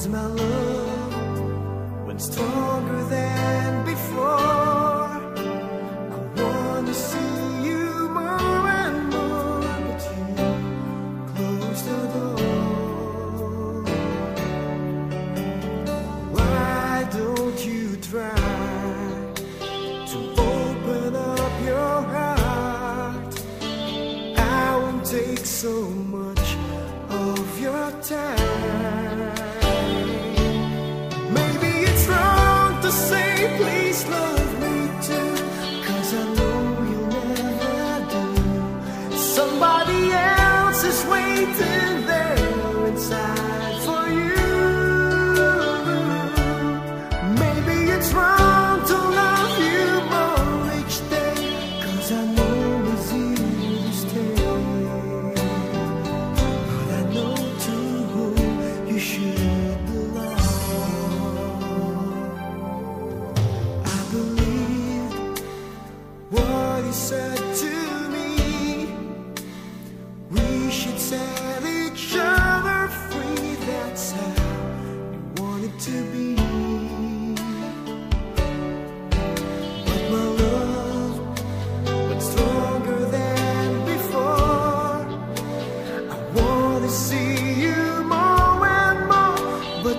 as my love went stronger than before. I want to see you more and more, but you close the door. Why don't you try? to open up your heart? I won't take so is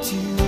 but